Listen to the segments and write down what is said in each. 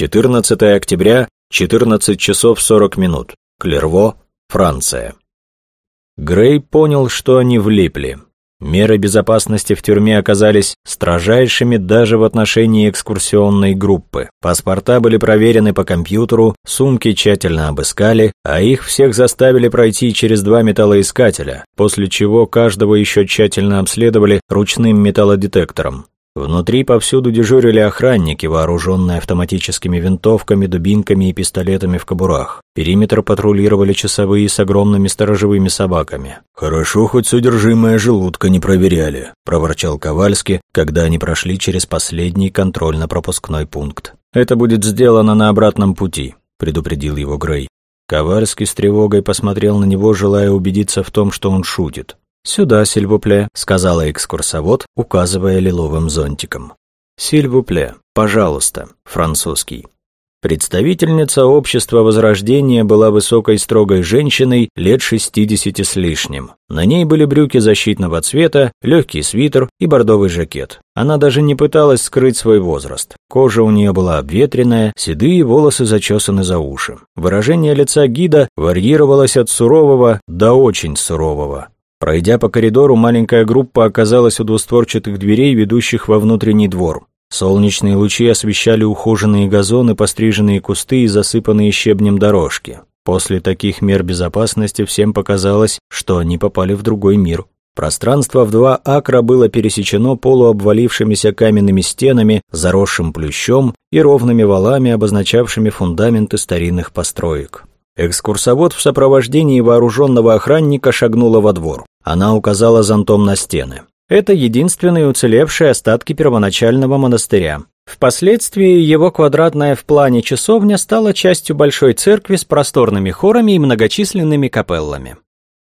14 октября, 14 часов 40 минут. Клерво, Франция. Грей понял, что они влипли. Меры безопасности в тюрьме оказались строжайшими даже в отношении экскурсионной группы. Паспорта были проверены по компьютеру, сумки тщательно обыскали, а их всех заставили пройти через два металлоискателя, после чего каждого еще тщательно обследовали ручным металлодетектором. Внутри повсюду дежурили охранники, вооруженные автоматическими винтовками, дубинками и пистолетами в кобурах. Периметр патрулировали часовые с огромными сторожевыми собаками. «Хорошо, хоть содержимое желудка не проверяли», – проворчал Ковальский, когда они прошли через последний контрольно-пропускной пункт. «Это будет сделано на обратном пути», – предупредил его Грей. Ковальский с тревогой посмотрел на него, желая убедиться в том, что он шутит. «Сюда, сильвупле», — сказала экскурсовод, указывая лиловым зонтиком. «Сильвупле, пожалуйста», французский. Представительница общества Возрождения была высокой строгой женщиной лет 60 с лишним. На ней были брюки защитного цвета, легкий свитер и бордовый жакет. Она даже не пыталась скрыть свой возраст. Кожа у нее была обветренная, седые волосы зачесаны за уши. Выражение лица гида варьировалось от сурового до очень сурового. Пройдя по коридору, маленькая группа оказалась у двустворчатых дверей, ведущих во внутренний двор. Солнечные лучи освещали ухоженные газоны, постриженные кусты и засыпанные щебнем дорожки. После таких мер безопасности всем показалось, что они попали в другой мир. Пространство в два акра было пересечено полуобвалившимися каменными стенами, заросшим плющом и ровными валами, обозначавшими фундаменты старинных построек. Экскурсовод в сопровождении вооруженного охранника шагнула во двор. Она указала зонтом на стены. Это единственные уцелевшие остатки первоначального монастыря. Впоследствии его квадратная в плане часовня стала частью большой церкви с просторными хорами и многочисленными капеллами.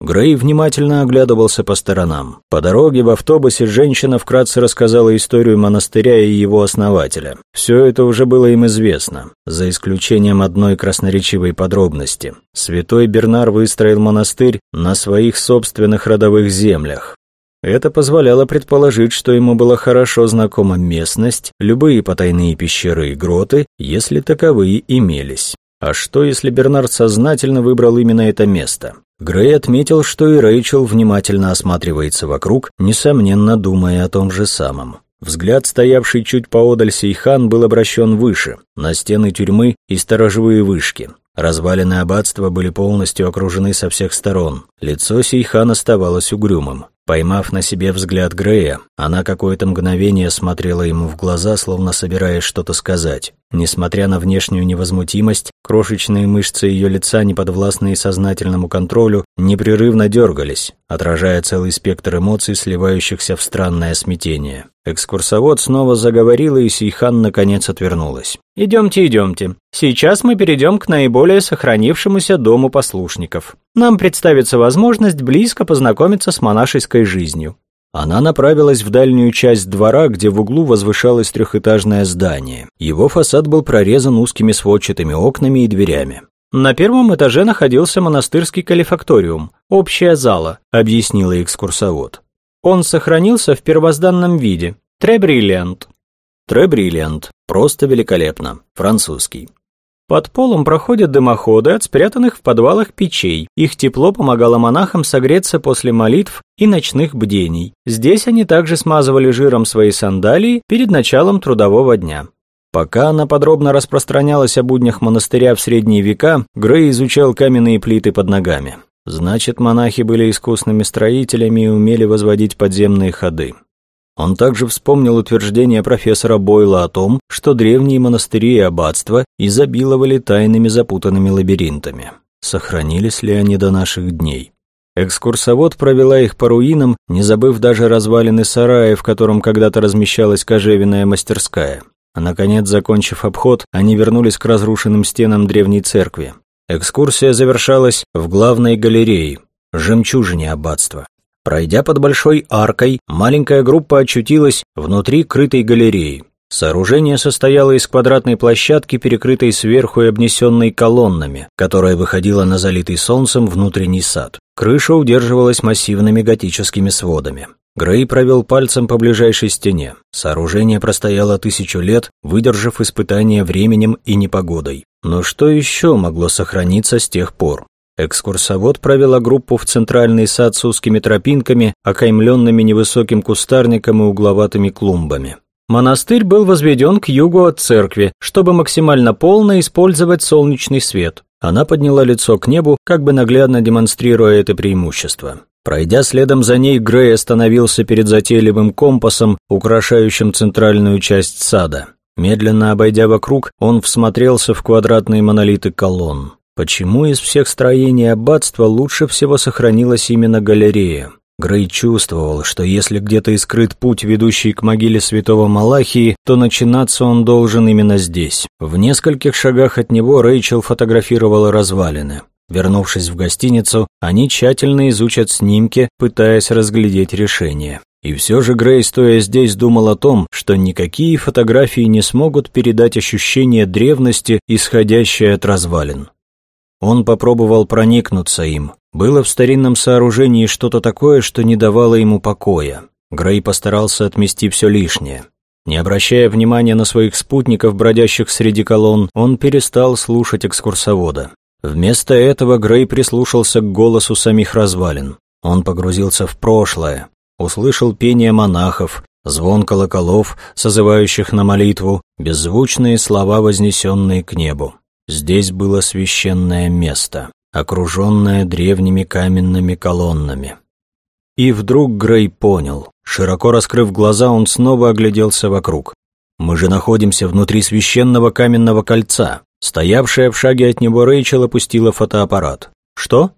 Грей внимательно оглядывался по сторонам. По дороге в автобусе женщина вкратце рассказала историю монастыря и его основателя. Все это уже было им известно, за исключением одной красноречивой подробности. Святой Бернар выстроил монастырь на своих собственных родовых землях. Это позволяло предположить, что ему была хорошо знакома местность, любые потайные пещеры и гроты, если таковые имелись. А что, если Бернард сознательно выбрал именно это место? Грей отметил, что и Рэйчел внимательно осматривается вокруг, несомненно думая о том же самом. Взгляд, стоявший чуть поодаль Сейхан, был обращен выше, на стены тюрьмы и сторожевые вышки. Развалины аббатства были полностью окружены со всех сторон. Лицо Сейхан оставалось угрюмым. Поймав на себе взгляд Грея, она какое-то мгновение смотрела ему в глаза, словно собираясь что-то сказать. Несмотря на внешнюю невозмутимость, крошечные мышцы ее лица, неподвластные сознательному контролю, непрерывно дергались, отражая целый спектр эмоций, сливающихся в странное смятение. Экскурсовод снова заговорила, и Сейхан наконец отвернулась. «Идемте, идемте. Сейчас мы перейдем к наиболее сохранившемуся дому послушников. Нам представится возможность близко познакомиться с монашеской жизнью. Она направилась в дальнюю часть двора, где в углу возвышалось трехэтажное здание. Его фасад был прорезан узкими сводчатыми окнами и дверями. На первом этаже находился монастырский калифакториум, общая зала, объяснила экскурсовод. Он сохранился в первозданном виде. Требриллиант. Требриллиант. Просто великолепно. Французский. Под полом проходят дымоходы от спрятанных в подвалах печей. Их тепло помогало монахам согреться после молитв и ночных бдений. Здесь они также смазывали жиром свои сандалии перед началом трудового дня. Пока она подробно распространялась о буднях монастыря в средние века, Грей изучал каменные плиты под ногами. Значит, монахи были искусными строителями и умели возводить подземные ходы. Он также вспомнил утверждение профессора Бойла о том, что древние монастыри и аббатства изобиловали тайными запутанными лабиринтами. Сохранились ли они до наших дней? Экскурсовод провела их по руинам, не забыв даже развалины сарая, в котором когда-то размещалась кожевенная мастерская. Наконец, закончив обход, они вернулись к разрушенным стенам древней церкви. Экскурсия завершалась в главной галерее, жемчужине аббатства. Пройдя под большой аркой, маленькая группа очутилась внутри крытой галереи. Сооружение состояло из квадратной площадки, перекрытой сверху и обнесенной колоннами, которая выходила на залитый солнцем внутренний сад. Крыша удерживалась массивными готическими сводами. Грей провел пальцем по ближайшей стене. Сооружение простояло тысячу лет, выдержав испытания временем и непогодой. Но что еще могло сохраниться с тех пор? Экскурсовод провела группу в центральный сад с узкими тропинками, окаймленными невысоким кустарником и угловатыми клумбами. Монастырь был возведен к югу от церкви, чтобы максимально полно использовать солнечный свет. Она подняла лицо к небу, как бы наглядно демонстрируя это преимущество. Пройдя следом за ней, Грей остановился перед затейливым компасом, украшающим центральную часть сада. Медленно обойдя вокруг, он всмотрелся в квадратные монолиты колонн. Почему из всех строений аббатства лучше всего сохранилась именно галерея? Грей чувствовал, что если где-то и скрыт путь, ведущий к могиле святого Малахии, то начинаться он должен именно здесь. В нескольких шагах от него Рэйчел фотографировала развалины. Вернувшись в гостиницу, они тщательно изучат снимки, пытаясь разглядеть решение. И все же Грей, стоя здесь, думал о том, что никакие фотографии не смогут передать ощущение древности, исходящее от развалин. Он попробовал проникнуться им. Было в старинном сооружении что-то такое, что не давало ему покоя. Грей постарался отмести все лишнее. Не обращая внимания на своих спутников, бродящих среди колонн, он перестал слушать экскурсовода. Вместо этого Грей прислушался к голосу самих развалин. Он погрузился в прошлое, услышал пение монахов, звон колоколов, созывающих на молитву, беззвучные слова, вознесенные к небу. Здесь было священное место, окруженное древними каменными колоннами. И вдруг Грей понял. Широко раскрыв глаза, он снова огляделся вокруг. «Мы же находимся внутри священного каменного кольца». Стоявшая в шаге от него Рэйчел опустила фотоаппарат. «Что?»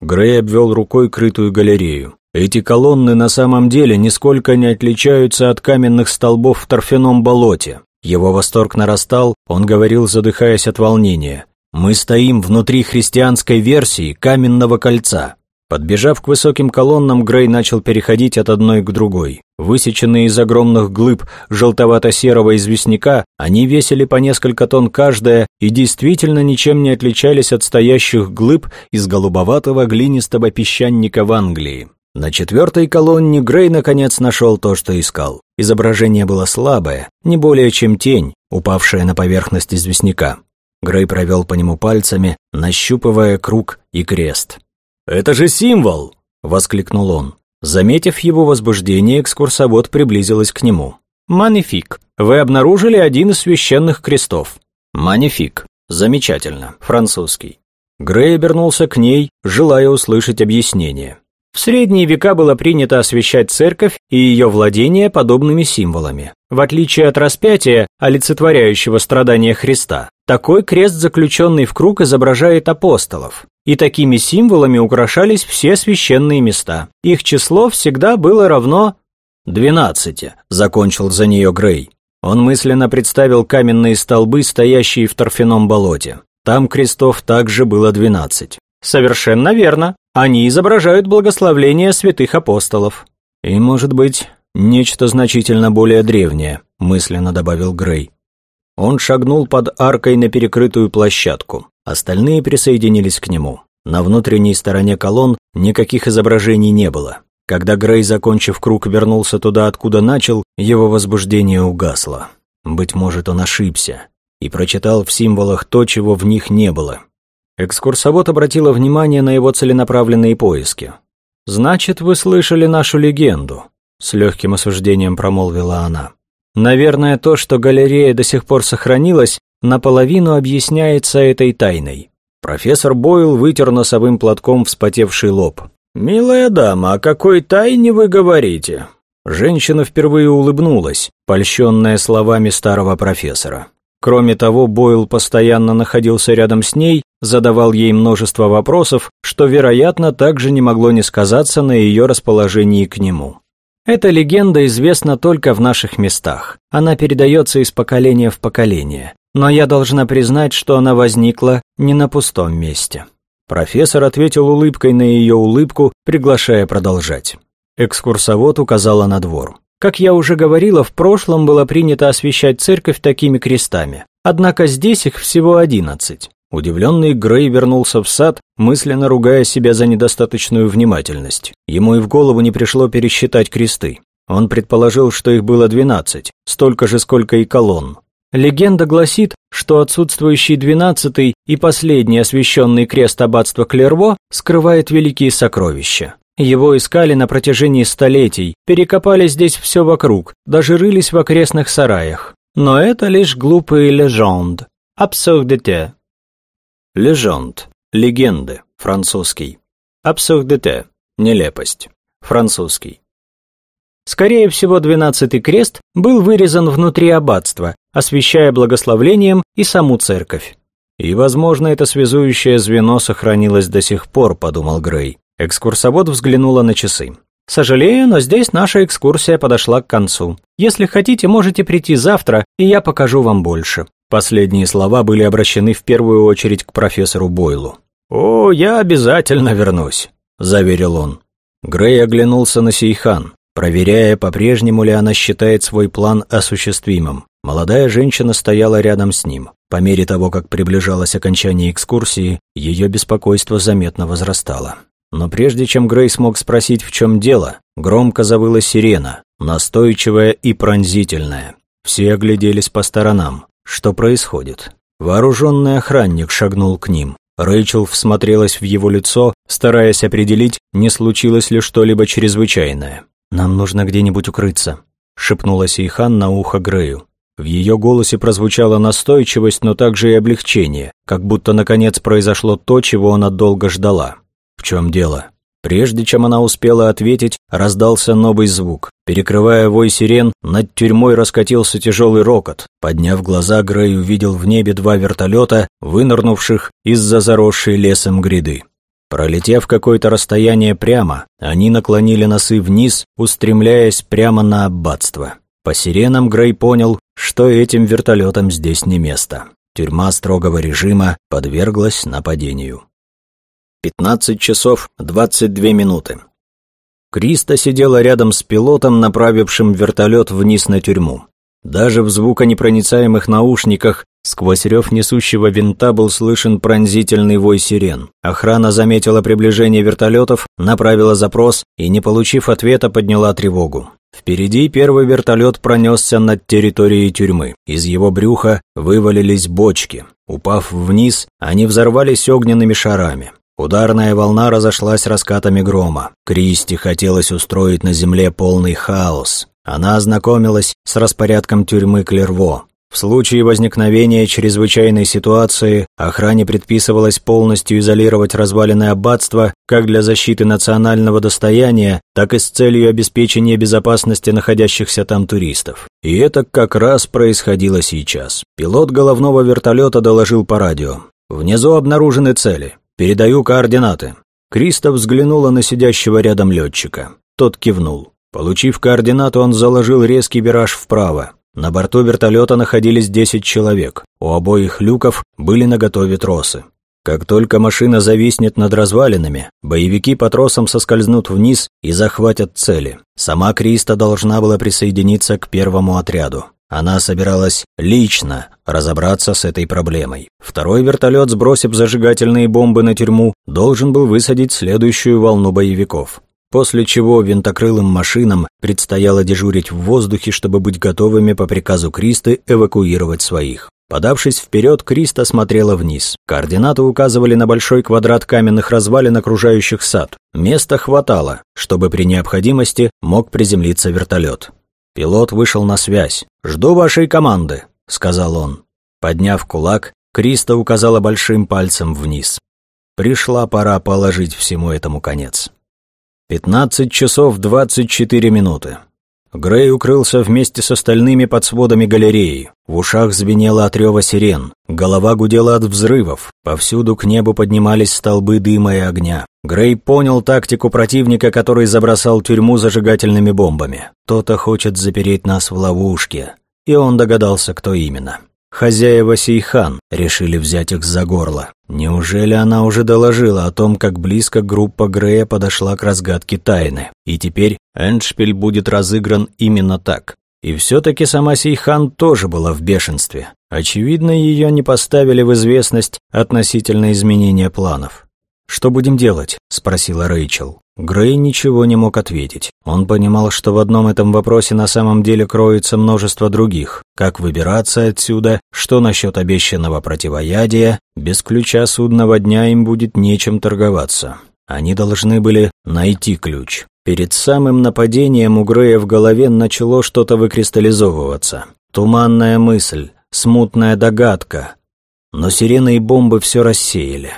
Грей обвел рукой крытую галерею. «Эти колонны на самом деле нисколько не отличаются от каменных столбов в торфяном болоте. Его восторг нарастал, он говорил, задыхаясь от волнения. «Мы стоим внутри христианской версии каменного кольца». Подбежав к высоким колоннам, Грей начал переходить от одной к другой. Высеченные из огромных глыб желтовато-серого известняка, они весили по несколько тонн каждая и действительно ничем не отличались от стоящих глыб из голубоватого глинистого песчаника в Англии. На четвертой колонне Грей наконец нашел то, что искал. Изображение было слабое, не более чем тень, упавшая на поверхность известняка. Грей провел по нему пальцами, нащупывая круг и крест. «Это же символ!» — воскликнул он. Заметив его возбуждение, экскурсовод приблизилась к нему. «Манифик, вы обнаружили один из священных крестов». «Манифик. Замечательно. Французский». Грей обернулся к ней, желая услышать объяснение. В средние века было принято освещать церковь и ее владения подобными символами. В отличие от распятия, олицетворяющего страдания Христа, такой крест, заключенный в круг, изображает апостолов. И такими символами украшались все священные места. Их число всегда было равно «двенадцати», закончил за нее Грей. Он мысленно представил каменные столбы, стоящие в торфяном болоте. Там крестов также было двенадцать. Совершенно верно. Они изображают благословление святых апостолов. И, может быть, нечто значительно более древнее, мысленно добавил Грей. Он шагнул под аркой на перекрытую площадку. Остальные присоединились к нему. На внутренней стороне колонн никаких изображений не было. Когда Грей, закончив круг, вернулся туда, откуда начал, его возбуждение угасло. Быть может, он ошибся и прочитал в символах то, чего в них не было. Экскурсовод обратила внимание на его целенаправленные поиски. «Значит, вы слышали нашу легенду», — с легким осуждением промолвила она. «Наверное, то, что галерея до сих пор сохранилась, наполовину объясняется этой тайной». Профессор Бойл вытер носовым платком вспотевший лоб. «Милая дама, о какой тайне вы говорите?» Женщина впервые улыбнулась, польщенная словами старого профессора. Кроме того, Бойл постоянно находился рядом с ней, задавал ей множество вопросов, что, вероятно, также не могло не сказаться на ее расположении к нему. Эта легенда известна только в наших местах. Она передается из поколения в поколение. Но я должна признать, что она возникла не на пустом месте. Профессор ответил улыбкой на ее улыбку, приглашая продолжать. Экскурсовод указала на двор. Как я уже говорила, в прошлом было принято освещать церковь такими крестами. Однако здесь их всего одиннадцать. Удивленный Грей вернулся в сад, мысленно ругая себя за недостаточную внимательность. Ему и в голову не пришло пересчитать кресты. Он предположил, что их было двенадцать, столько же, сколько и колонн. Легенда гласит, что отсутствующий двенадцатый и последний освященный крест аббатства Клерво скрывает великие сокровища. Его искали на протяжении столетий, перекопали здесь все вокруг, даже рылись в окрестных сараях. Но это лишь глупые лежонд. Абсурдите. Лежонд. Легенды. Французский. Абсурдите. Нелепость. Французский. Скорее всего, двенадцатый крест был вырезан внутри аббатства, освещая благословлением и саму церковь. И, возможно, это связующее звено сохранилось до сих пор, подумал Грей. Экскурсовод взглянула на часы. «Сожалею, но здесь наша экскурсия подошла к концу. Если хотите, можете прийти завтра, и я покажу вам больше. Последние слова были обращены в первую очередь к профессору Бойлу. «О, я обязательно вернусь», – заверил он. Грей оглянулся на Сейхан, проверяя, по-прежнему ли она считает свой план осуществимым. Молодая женщина стояла рядом с ним. По мере того, как приближалось окончание экскурсии, ее беспокойство заметно возрастало. Но прежде чем Грей смог спросить, в чем дело, громко завыла сирена, настойчивая и пронзительная. Все огляделись по сторонам. Что происходит? Вооруженный охранник шагнул к ним. Рэйчел всмотрелась в его лицо, стараясь определить, не случилось ли что-либо чрезвычайное. «Нам нужно где-нибудь укрыться», — шепнула Сейхан на ухо Грею. В ее голосе прозвучала настойчивость, но также и облегчение, как будто наконец произошло то, чего она долго ждала. «В чем дело?» Прежде чем она успела ответить, раздался новый звук. Перекрывая вой сирен, над тюрьмой раскатился тяжелый рокот. Подняв глаза, Грей увидел в небе два вертолета, вынырнувших из-за заросшей лесом гряды. Пролетев какое-то расстояние прямо, они наклонили носы вниз, устремляясь прямо на аббатство. По сиренам Грей понял, что этим вертолетам здесь не место. Тюрьма строгого режима подверглась нападению. 15 часов 22 минуты. Криста сидела рядом с пилотом, направившим вертолет вниз на тюрьму. Даже в звуконепроницаемых наушниках сквозь рев несущего винта был слышен пронзительный вой сирен. Охрана заметила приближение вертолетов, направила запрос и, не получив ответа, подняла тревогу. Впереди первый вертолет пронесся над территорией тюрьмы. Из его брюха вывалились бочки. Упав вниз, они взорвались огненными шарами. Ударная волна разошлась раскатами грома. Кристи хотелось устроить на земле полный хаос. Она ознакомилась с распорядком тюрьмы Клерво. В случае возникновения чрезвычайной ситуации охране предписывалось полностью изолировать развалины аббатства как для защиты национального достояния, так и с целью обеспечения безопасности находящихся там туристов. И это как раз происходило сейчас. Пилот головного вертолета доложил по радио. «Внизу обнаружены цели. «Передаю координаты». Криста взглянула на сидящего рядом летчика. Тот кивнул. Получив координаты, он заложил резкий вираж вправо. На борту вертолета находились 10 человек. У обоих люков были наготове тросы. Как только машина зависнет над развалинами, боевики по тросам соскользнут вниз и захватят цели. Сама Криста должна была присоединиться к первому отряду. Она собиралась лично разобраться с этой проблемой. Второй вертолет, сбросив зажигательные бомбы на тюрьму, должен был высадить следующую волну боевиков. После чего винтокрылым машинам предстояло дежурить в воздухе, чтобы быть готовыми по приказу Кристы эвакуировать своих. Подавшись вперед, Криста смотрела вниз. Координаты указывали на большой квадрат каменных развалин, окружающих сад. Места хватало, чтобы при необходимости мог приземлиться вертолет. Пилот вышел на связь. «Жду вашей команды», — сказал он. Подняв кулак, Криста указала большим пальцем вниз. Пришла пора положить всему этому конец. Пятнадцать часов двадцать четыре минуты. Грей укрылся вместе с остальными под сводами галереи. В ушах звенело от рева сирен, голова гудела от взрывов, повсюду к небу поднимались столбы дыма и огня. Грей понял тактику противника, который забросал тюрьму зажигательными бомбами. Кто-то хочет запереть нас в ловушке. И он догадался, кто именно. Хозяева Сейхан решили взять их за горло. Неужели она уже доложила о том, как близко группа Грея подошла к разгадке тайны? И теперь Эндшпиль будет разыгран именно так. И все-таки сама Сейхан тоже была в бешенстве. Очевидно, ее не поставили в известность относительно изменения планов. «Что будем делать?» – спросила Рэйчел. Грей ничего не мог ответить. Он понимал, что в одном этом вопросе на самом деле кроется множество других. Как выбираться отсюда, что насчет обещанного противоядия, без ключа судного дня им будет нечем торговаться. Они должны были найти ключ. Перед самым нападением у Грея в голове начало что-то выкристаллизовываться. Туманная мысль, смутная догадка. Но сирены и бомбы все рассеяли.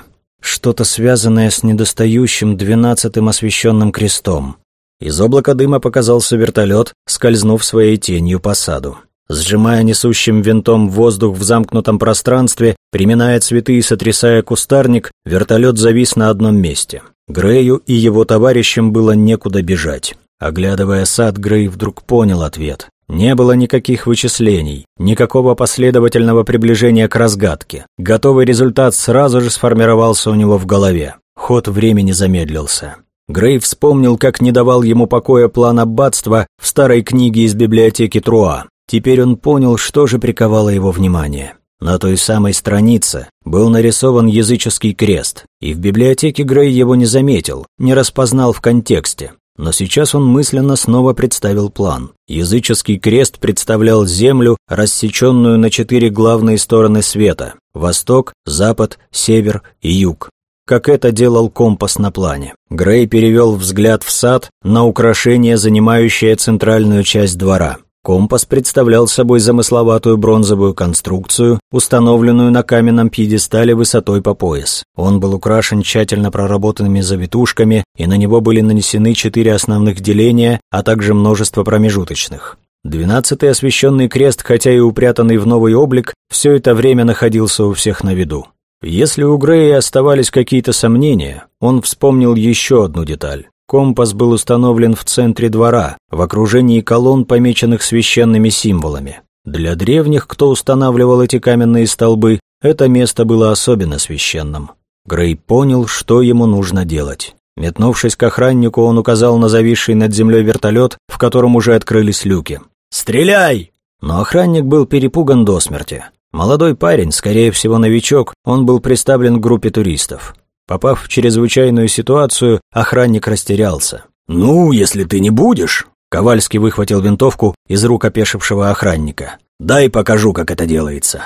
Что-то связанное с недостающим двенадцатым освещенным крестом. Из облака дыма показался вертолет, скользнув своей тенью по саду. Сжимая несущим винтом воздух в замкнутом пространстве, приминая цветы и сотрясая кустарник, вертолет завис на одном месте. Грею и его товарищам было некуда бежать. Оглядывая сад, Грей вдруг понял ответ. Не было никаких вычислений, никакого последовательного приближения к разгадке. Готовый результат сразу же сформировался у него в голове. Ход времени замедлился. Грей вспомнил, как не давал ему покоя план аббатства в старой книге из библиотеки Труа. Теперь он понял, что же приковало его внимание. На той самой странице был нарисован языческий крест, и в библиотеке Грей его не заметил, не распознал в контексте. Но сейчас он мысленно снова представил план. Языческий крест представлял Землю, рассеченную на четыре главные стороны света – восток, запад, север и юг. Как это делал компас на плане. Грей перевел взгляд в сад на украшение, занимающее центральную часть двора. Компас представлял собой замысловатую бронзовую конструкцию, установленную на каменном пьедестале высотой по пояс. Он был украшен тщательно проработанными завитушками, и на него были нанесены четыре основных деления, а также множество промежуточных. Двенадцатый освященный крест, хотя и упрятанный в новый облик, все это время находился у всех на виду. Если у Грея оставались какие-то сомнения, он вспомнил еще одну деталь. Компас был установлен в центре двора, в окружении колонн, помеченных священными символами. Для древних, кто устанавливал эти каменные столбы, это место было особенно священным. Грей понял, что ему нужно делать. Метнувшись к охраннику, он указал на зависший над землей вертолет, в котором уже открылись люки. «Стреляй!» Но охранник был перепуган до смерти. Молодой парень, скорее всего новичок, он был представлен к группе туристов. Попав в чрезвычайную ситуацию, охранник растерялся. «Ну, если ты не будешь...» Ковальский выхватил винтовку из рук опешившего охранника. «Дай покажу, как это делается».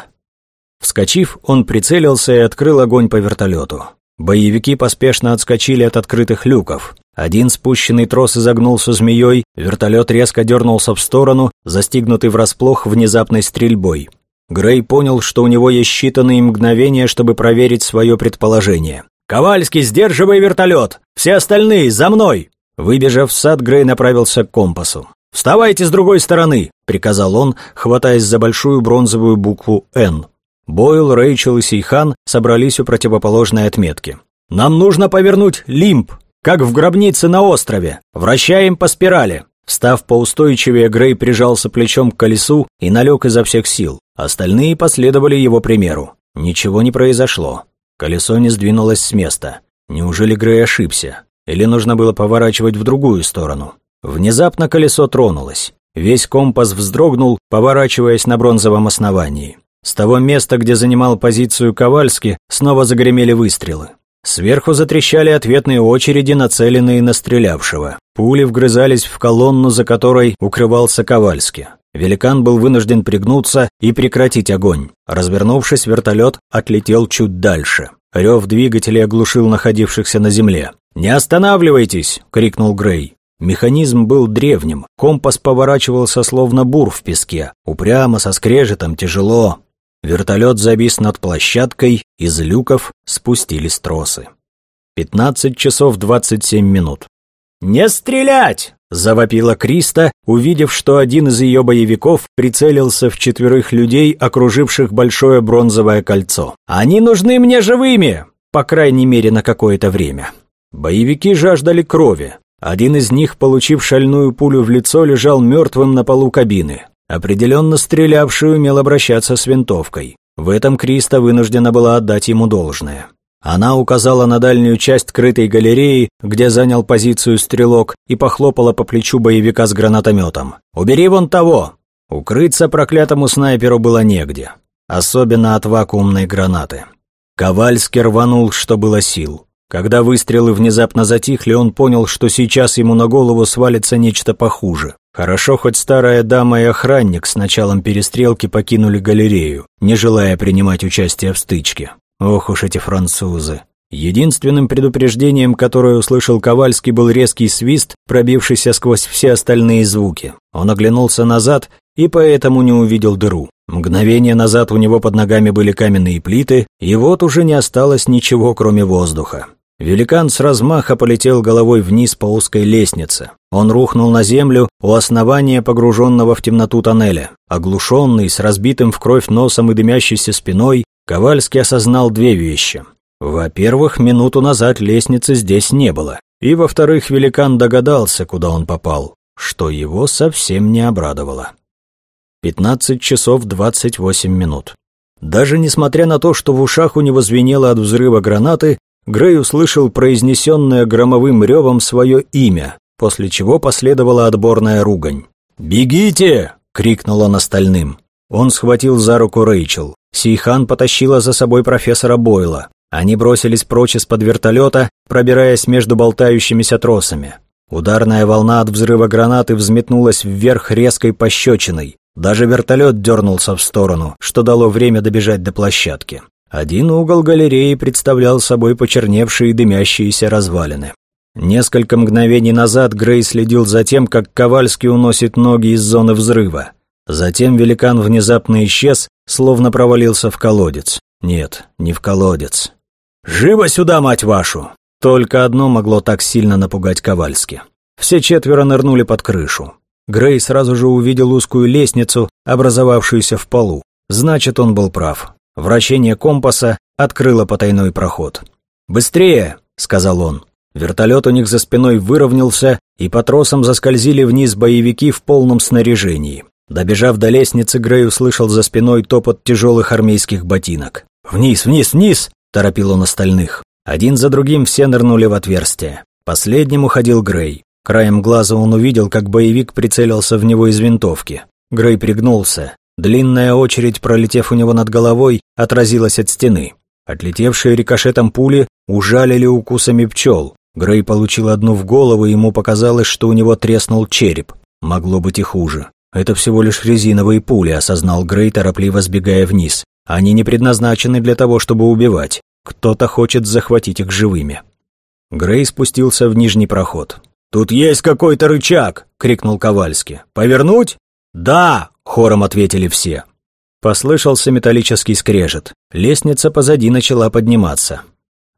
Вскочив, он прицелился и открыл огонь по вертолету. Боевики поспешно отскочили от открытых люков. Один спущенный трос изогнулся змеей, вертолет резко дернулся в сторону, застигнутый врасплох внезапной стрельбой. Грей понял, что у него есть считанные мгновения, чтобы проверить свое предположение. «Ковальский, сдерживай вертолет! Все остальные, за мной!» Выбежав в сад, Грей направился к компасу. «Вставайте с другой стороны!» — приказал он, хватаясь за большую бронзовую букву «Н». Бойл, Рэйчел и Сейхан собрались у противоположной отметки. «Нам нужно повернуть лимб, как в гробнице на острове. Вращаем по спирали». Став поустойчивее, Грей прижался плечом к колесу и налег изо всех сил. Остальные последовали его примеру. Ничего не произошло. Колесо не сдвинулось с места. Неужели Грей ошибся? Или нужно было поворачивать в другую сторону? Внезапно колесо тронулось. Весь компас вздрогнул, поворачиваясь на бронзовом основании. С того места, где занимал позицию Ковальски, снова загремели выстрелы. Сверху затрещали ответные очереди, нацеленные на стрелявшего. Пули вгрызались в колонну, за которой укрывался Ковальски. Великан был вынужден пригнуться и прекратить огонь. Развернувшись, вертолет отлетел чуть дальше. Рев двигателей оглушил находившихся на земле. «Не останавливайтесь!» — крикнул Грей. Механизм был древним, компас поворачивался словно бур в песке. Упрямо, со скрежетом, тяжело. Вертолет завис над площадкой, из люков спустились тросы. 15 часов 27 минут. «Не стрелять!» – завопила Криста, увидев, что один из ее боевиков прицелился в четверых людей, окруживших большое бронзовое кольцо. «Они нужны мне живыми!» По крайней мере, на какое-то время. Боевики жаждали крови. Один из них, получив шальную пулю в лицо, лежал мертвым на полу кабины. Определенно стрелявший умел обращаться с винтовкой. В этом Криста вынуждена была отдать ему должное. Она указала на дальнюю часть крытой галереи, где занял позицию стрелок, и похлопала по плечу боевика с гранатометом. «Убери вон того!» Укрыться проклятому снайперу было негде. особенно от вакуумной гранаты. Ковальский рванул, что было сил. Когда выстрелы внезапно затихли, он понял, что сейчас ему на голову свалится нечто похуже. Хорошо, хоть старая дама и охранник с началом перестрелки покинули галерею, не желая принимать участие в стычке. Ох уж эти французы. Единственным предупреждением, которое услышал Ковальский, был резкий свист, пробившийся сквозь все остальные звуки. Он оглянулся назад и поэтому не увидел дыру. Мгновение назад у него под ногами были каменные плиты, и вот уже не осталось ничего, кроме воздуха. Великан с размаха полетел головой вниз по узкой лестнице. Он рухнул на землю у основания погруженного в темноту тоннеля. Оглушенный, с разбитым в кровь носом и дымящейся спиной, Ковальский осознал две вещи. Во-первых, минуту назад лестницы здесь не было. И, во-вторых, великан догадался, куда он попал, что его совсем не обрадовало. 15 часов 28 минут. Даже несмотря на то, что в ушах у него звенело от взрыва гранаты, Грей услышал произнесенное громовым ревом свое имя, после чего последовала отборная ругань. «Бегите!» — крикнул он остальным. Он схватил за руку Рэйчел. Сейхан потащила за собой профессора Бойла. Они бросились прочь из-под вертолета, пробираясь между болтающимися тросами. Ударная волна от взрыва гранаты взметнулась вверх резкой пощечиной. Даже вертолет дернулся в сторону, что дало время добежать до площадки. Один угол галереи представлял собой почерневшие дымящиеся развалины. Несколько мгновений назад Грей следил за тем, как Ковальский уносит ноги из зоны взрыва. Затем великан внезапно исчез, словно провалился в колодец. Нет, не в колодец. «Живо сюда, мать вашу!» Только одно могло так сильно напугать Ковальски. Все четверо нырнули под крышу. Грей сразу же увидел узкую лестницу, образовавшуюся в полу. Значит, он был прав. Вращение компаса открыло потайной проход. «Быстрее!» — сказал он. Вертолет у них за спиной выровнялся, и по тросам заскользили вниз боевики в полном снаряжении. Добежав до лестницы, Грей услышал за спиной топот тяжелых армейских ботинок. «Вниз, вниз, вниз!» – торопил он остальных. Один за другим все нырнули в отверстие. Последним уходил Грей. Краем глаза он увидел, как боевик прицелился в него из винтовки. Грей пригнулся. Длинная очередь, пролетев у него над головой, отразилась от стены. Отлетевшие рикошетом пули ужалили укусами пчел. Грей получил одну в голову, и ему показалось, что у него треснул череп. Могло быть и хуже. «Это всего лишь резиновые пули», — осознал Грей, торопливо сбегая вниз. «Они не предназначены для того, чтобы убивать. Кто-то хочет захватить их живыми». Грей спустился в нижний проход. «Тут есть какой-то рычаг!» — крикнул Ковальский. «Повернуть?» «Да!» — хором ответили все. Послышался металлический скрежет. Лестница позади начала подниматься.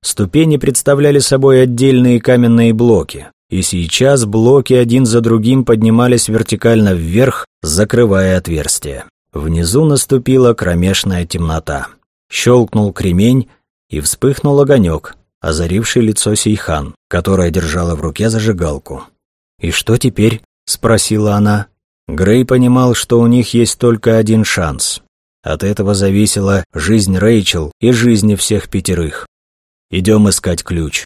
Ступени представляли собой отдельные каменные блоки, и сейчас блоки один за другим поднимались вертикально вверх, закрывая отверстие. Внизу наступила кромешная темнота. Щелкнул кремень, и вспыхнул огонек, озаривший лицо Сейхан, которая держала в руке зажигалку. «И что теперь?» — спросила она. Грей понимал, что у них есть только один шанс. От этого зависела жизнь Рэйчел и жизни всех пятерых. «Идем искать ключ»,